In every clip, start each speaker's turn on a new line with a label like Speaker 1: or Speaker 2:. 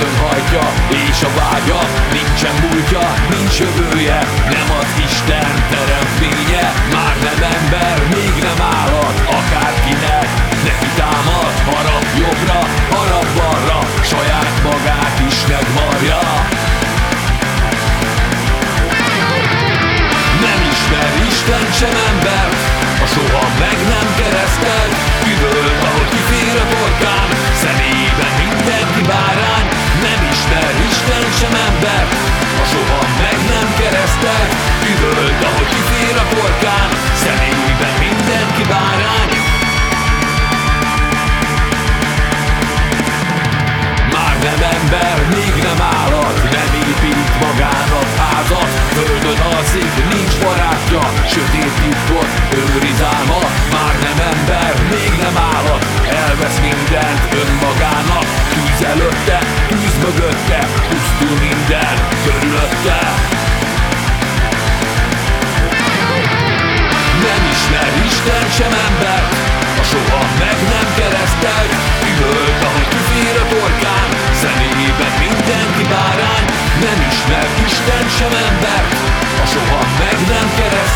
Speaker 1: börtönhajtja és a vágya Nincsen múltja, nincs jövője Nem az Isten teremtménye Már nem ember, még nem állat Akárkinek neki támad Harap jobbra, harap balra Saját magát is megmarja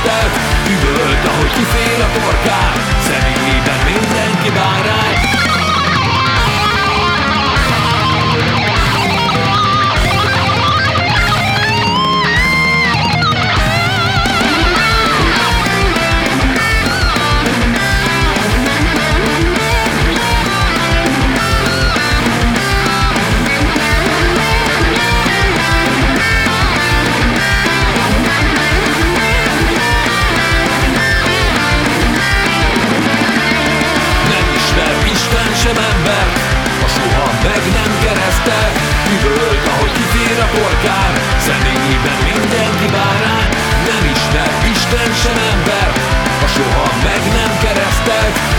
Speaker 1: keresztelt Üvölt, ahogy kifér a torkán. Személyében mindenki bárány keresztel Üvölt, ahogy kifér a porkán Személyében mindenki bárány Nem ismer Isten sem ember. A soha meg nem keresztelt